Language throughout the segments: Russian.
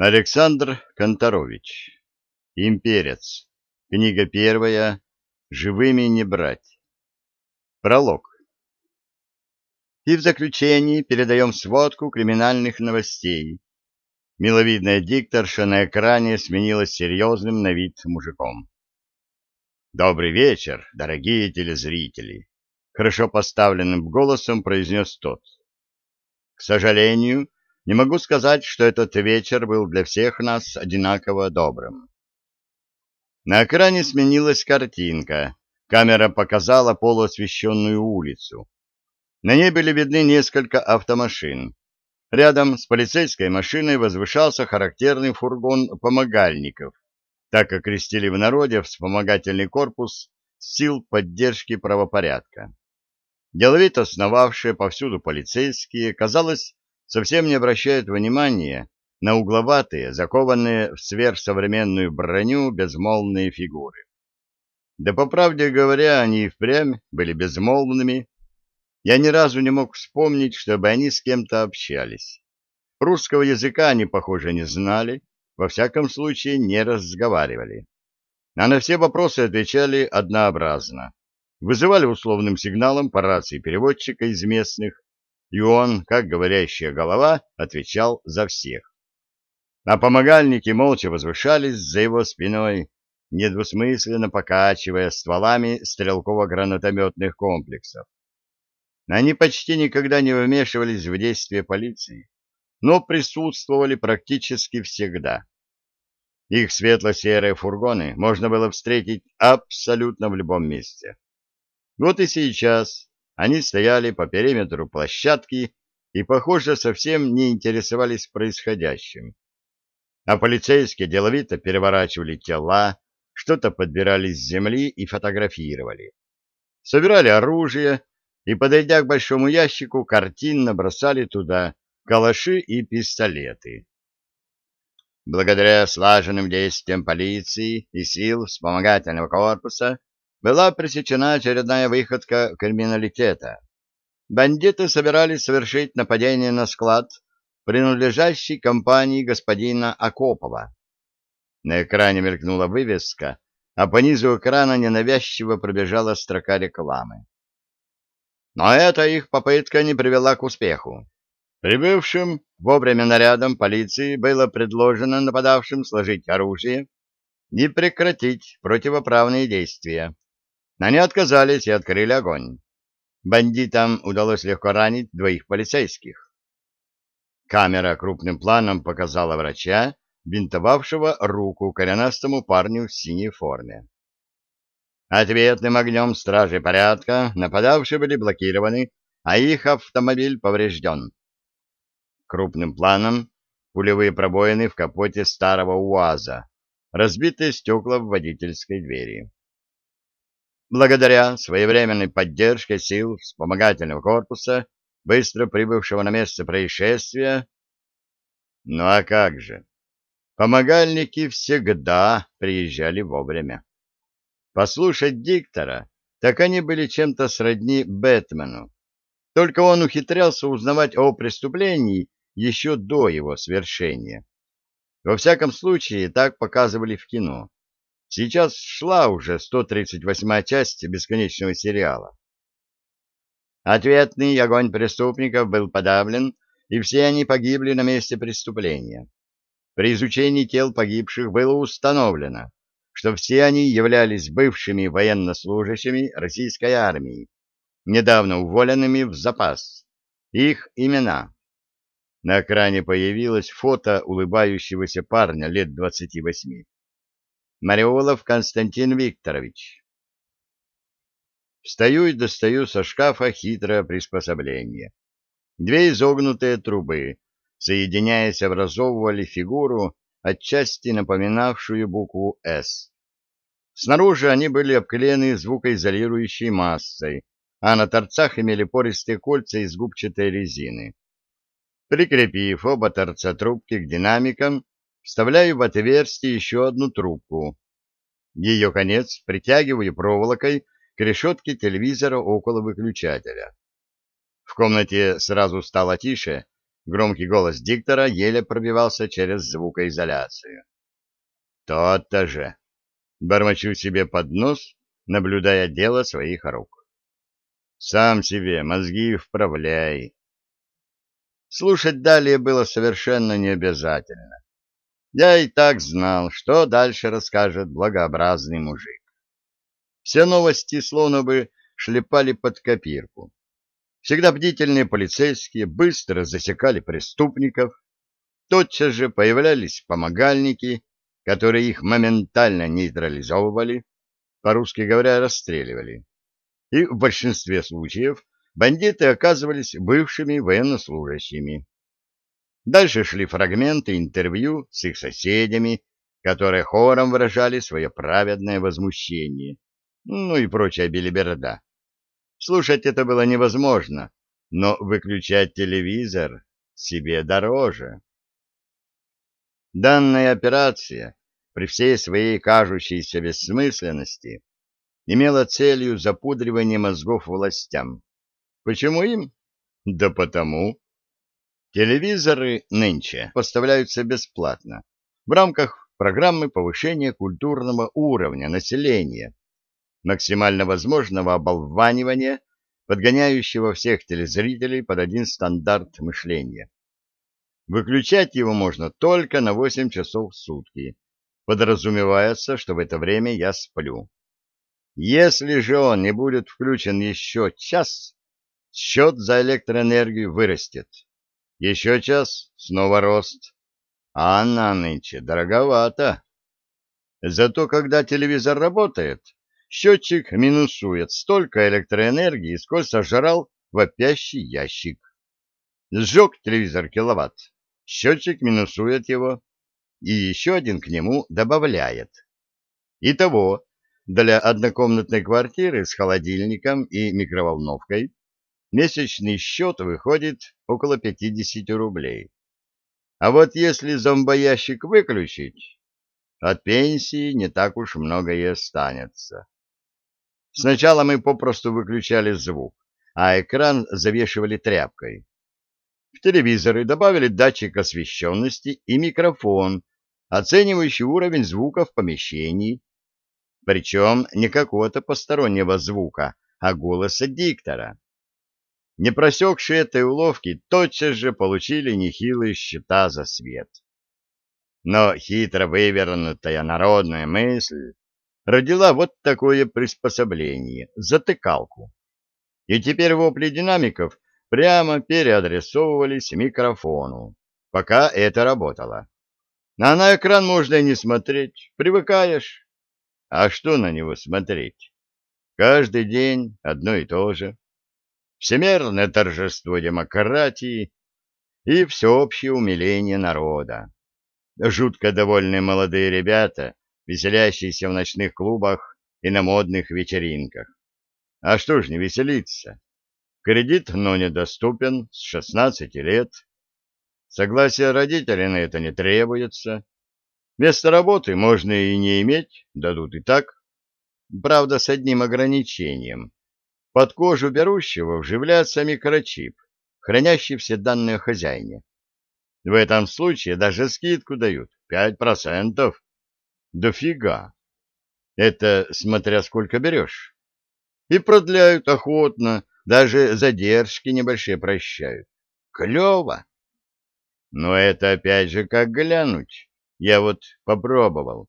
Александр Конторович. Имперец. Книга первая. Живыми не брать. Пролог. И в заключении передаем сводку криминальных новостей. Миловидная дикторша на экране сменилась серьезным на вид мужиком. «Добрый вечер, дорогие телезрители!» Хорошо поставленным голосом произнес тот. «К сожалению, не могу сказать, что этот вечер был для всех нас одинаково добрым. На экране сменилась картинка. Камера показала полуосвещенную улицу. На ней были видны несколько автомашин. Рядом с полицейской машиной возвышался характерный фургон помогальников, так окрестили в народе вспомогательный корпус сил поддержки правопорядка. Деловито сновавшие повсюду полицейские, казалось, совсем не обращают внимания на угловатые, закованные в сверхсовременную броню безмолвные фигуры. Да по правде говоря, они и впрямь были безмолвными. Я ни разу не мог вспомнить, чтобы они с кем-то общались. Русского языка они, похоже, не знали, во всяком случае не разговаривали. А на все вопросы отвечали однообразно. Вызывали условным сигналом по рации переводчика из местных, и он, как говорящая голова, отвечал за всех. А помогальники молча возвышались за его спиной, недвусмысленно покачивая стволами стрелково-гранатометных комплексов. Они почти никогда не вмешивались в действия полиции, но присутствовали практически всегда. Их светло-серые фургоны можно было встретить абсолютно в любом месте. Вот и сейчас они стояли по периметру площадки и, похоже, совсем не интересовались происходящим. А полицейские деловито переворачивали тела, что-то подбирали с земли и фотографировали. Собирали оружие и, подойдя к большому ящику, картинно бросали туда калаши и пистолеты. Благодаря слаженным действиям полиции и сил вспомогательного корпуса была пресечена очередная выходка криминалитета. Бандиты собирались совершить нападение на склад, принадлежащий компании господина Акопова. На экране мелькнула вывеска, а по низу экрана ненавязчиво пробежала строка рекламы. Но эта их попытка не привела к успеху. Прибывшим вовремя нарядом полиции было предложено нападавшим сложить оружие и прекратить противоправные действия. Они отказались и открыли огонь. Бандитам удалось легко ранить двоих полицейских. Камера крупным планом показала врача, бинтовавшего руку коренастому парню в синей форме. Ответным огнем стражи порядка нападавшие были блокированы, а их автомобиль поврежден. Крупным планом пулевые пробоины в капоте старого УАЗа, разбитые стекла в водительской двери. Благодаря своевременной поддержке сил вспомогательного корпуса, быстро прибывшего на место происшествия... Ну а как же? Помогальники всегда приезжали вовремя. Послушать диктора, так они были чем-то сродни Бэтмену. Только он ухитрялся узнавать о преступлении еще до его свершения. Во всяком случае, так показывали в кино. Сейчас шла уже 138-я часть бесконечного сериала. Ответный огонь преступников был подавлен, и все они погибли на месте преступления. При изучении тел погибших было установлено, что все они являлись бывшими военнослужащими российской армии, недавно уволенными в запас. Их имена. На экране появилось фото улыбающегося парня лет 28. Мариолов Константин Викторович. Встаю и достаю со шкафа хитрое приспособление. Две изогнутые трубы, соединяясь, образовывали фигуру, отчасти напоминавшую букву «С». Снаружи они были обклеены звукоизолирующей массой, а на торцах имели пористые кольца из губчатой резины. Прикрепив оба торца трубки к динамикам, вставляю в отверстие еще одну трубку. Ее конец притягиваю проволокой к решетке телевизора около выключателя. В комнате сразу стало тише, Громкий голос диктора еле пробивался через звукоизоляцию. То-то же. Бормочу себе под нос, наблюдая дело своих рук. Сам себе мозги вправляй. Слушать далее было совершенно необязательно. Я и так знал, что дальше расскажет благообразный мужик. Все новости словно бы шлепали под копирку. Всегда бдительные полицейские быстро засекали преступников, тотчас же появлялись помогальники, которые их моментально нейтрализовывали, по-русски говоря, расстреливали. И в большинстве случаев бандиты оказывались бывшими военнослужащими. Дальше шли фрагменты интервью с их соседями, которые хором выражали свое праведное возмущение, ну и прочая белиберда. Слушать это было невозможно, но выключать телевизор себе дороже. Данная операция, при всей своей кажущейся бессмысленности, имела целью запудривание мозгов властям. Почему им? Да потому. Телевизоры нынче поставляются бесплатно в рамках программы повышения культурного уровня населения максимально возможного оболванивания, подгоняющего всех телезрителей под один стандарт мышления. Выключать его можно только на 8 часов в сутки. Подразумевается, что в это время я сплю. Если же он не будет включен еще час, счет за электроэнергию вырастет. Еще час, снова рост. А она нынче дороговато. Зато когда телевизор работает, счетчик минусует столько электроэнергии, сколько сожрал вопящий ящик. Сжег телевизор киловатт, счетчик минусует его, и еще один к нему добавляет. Итого, для однокомнатной квартиры с холодильником и микроволновкой месячный счет выходит около 50 рублей. А вот если зомбоящик выключить, от пенсии не так уж много и останется. Сначала мы попросту выключали звук, а экран завешивали тряпкой. В телевизоры добавили датчик освещенности и микрофон, оценивающий уровень звука в помещении, причем не какого-то постороннего звука, а голоса диктора. Не просекшие этой уловки тотчас же получили нехилые счета за свет. Но хитро вывернутая народная мысль родила вот такое приспособление — затыкалку. И теперь вопли динамиков прямо переадресовывались микрофону, пока это работало. А на экран можно и не смотреть, привыкаешь. А что на него смотреть? Каждый день одно и то же. Всемирное торжество демократии и всеобщее умиление народа. Жутко довольные молодые ребята веселящиеся в ночных клубах и на модных вечеринках. А что ж не веселиться? Кредит, но недоступен с 16 лет. Согласия родителей на это не требуется. Место работы можно и не иметь, дадут и так. Правда, с одним ограничением. Под кожу берущего вживляется микрочип, хранящий все данные о хозяине. В этом случае даже скидку дают 5%. Дофига. Это смотря сколько берешь. И продляют охотно, даже задержки небольшие прощают. Клево. Но это опять же как глянуть. Я вот попробовал.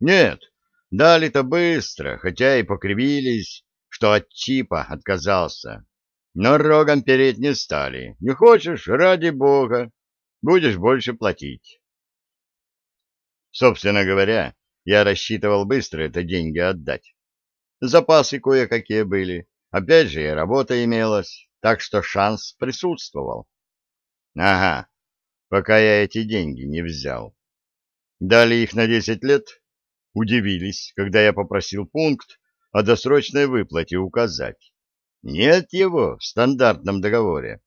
Нет, дали-то быстро, хотя и покривились, что от чипа отказался. Но рогом переть не стали. Не хочешь, ради бога, будешь больше платить. Собственно говоря, я рассчитывал быстро это деньги отдать. Запасы кое-какие были. Опять же, и работа имелась, так что шанс присутствовал. Ага, пока я эти деньги не взял. Дали их на десять лет. Удивились, когда я попросил пункт о досрочной выплате указать. Нет его в стандартном договоре.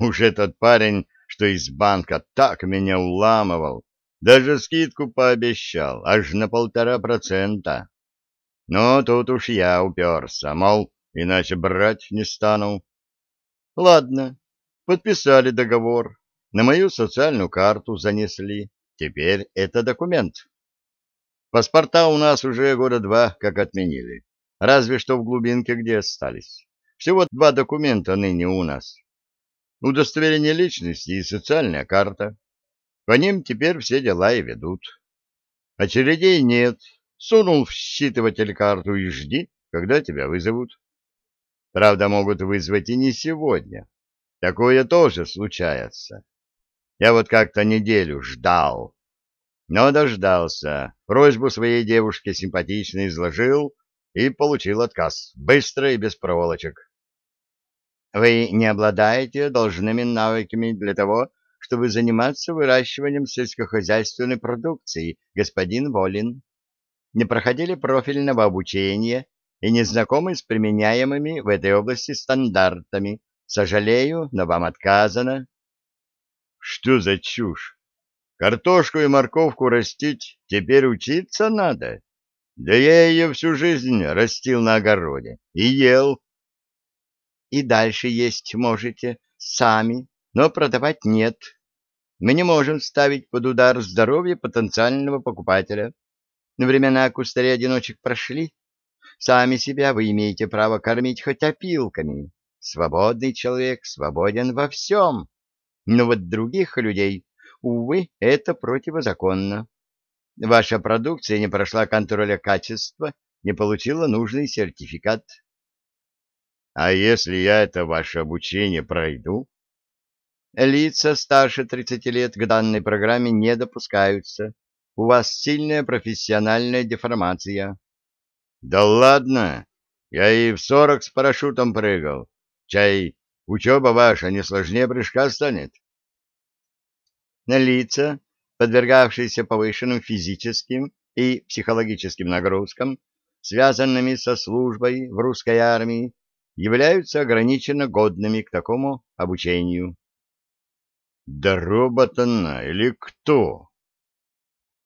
Уж этот парень, что из банка так меня уламывал, даже скидку пообещал, аж на полтора процента. Но тут уж я уперся, мол, иначе брать не стану. Ладно, Подписали договор, на мою социальную карту занесли. Теперь это документ. Паспорта у нас уже года два как отменили. Разве что в глубинке где остались. Всего два документа ныне у нас. Удостоверение личности и социальная карта. По ним теперь все дела и ведут. Очередей нет. Сунул в считыватель карту и жди, когда тебя вызовут. Правда, могут вызвать и не сегодня. Такое тоже случается. Я вот как-то неделю ждал. Но дождался. Просьбу своей девушке симпатично изложил и получил отказ. Быстро и без проволочек. Вы не обладаете должными навыками для того, чтобы заниматься выращиванием сельскохозяйственной продукции, господин Волин. Не проходили профильного обучения и не знакомы с применяемыми в этой области стандартами. Сожалею, но вам отказано. Что за чушь? Картошку и морковку растить теперь учиться надо. Да я ее всю жизнь растил на огороде и ел. И дальше есть можете сами, но продавать нет. Мы не можем ставить под удар здоровье потенциального покупателя. Времена кустарей-одиночек прошли. Сами себя вы имеете право кормить хоть опилками. Свободный человек свободен во всем. Но вот других людей, увы, это противозаконно. Ваша продукция не прошла контроля качества, не получила нужный сертификат. А если я это ваше обучение пройду? Лица старше 30 лет к данной программе не допускаются. У вас сильная профессиональная деформация. Да ладно, я и в сорок с парашютом прыгал. Чай, учеба ваша не сложнее прыжка станет. Лица, подвергавшиеся повышенным физическим и психологическим нагрузкам, связанными со службой в русской армии, являются ограниченно годными к такому обучению. Да робот она или кто?